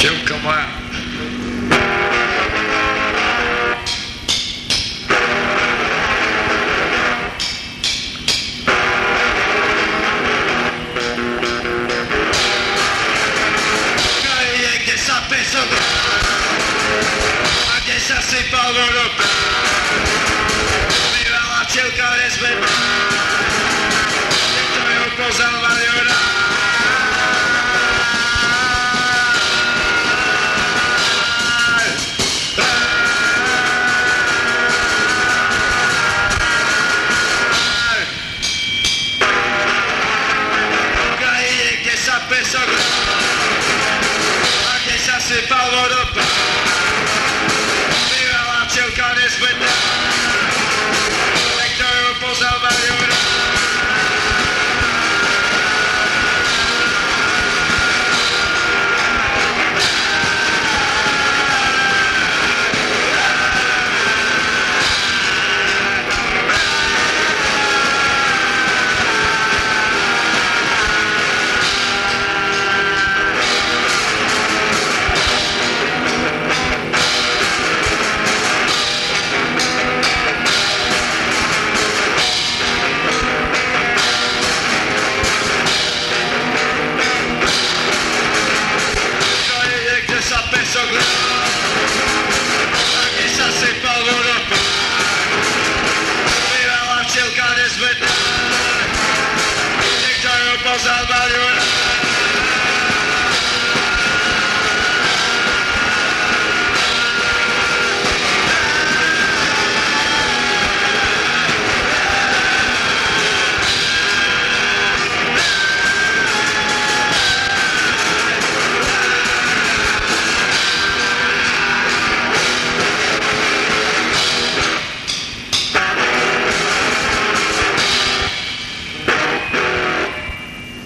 Moja. Kde sa pesok a kde sa sypal vodok. personne. Ah, que ça c'est par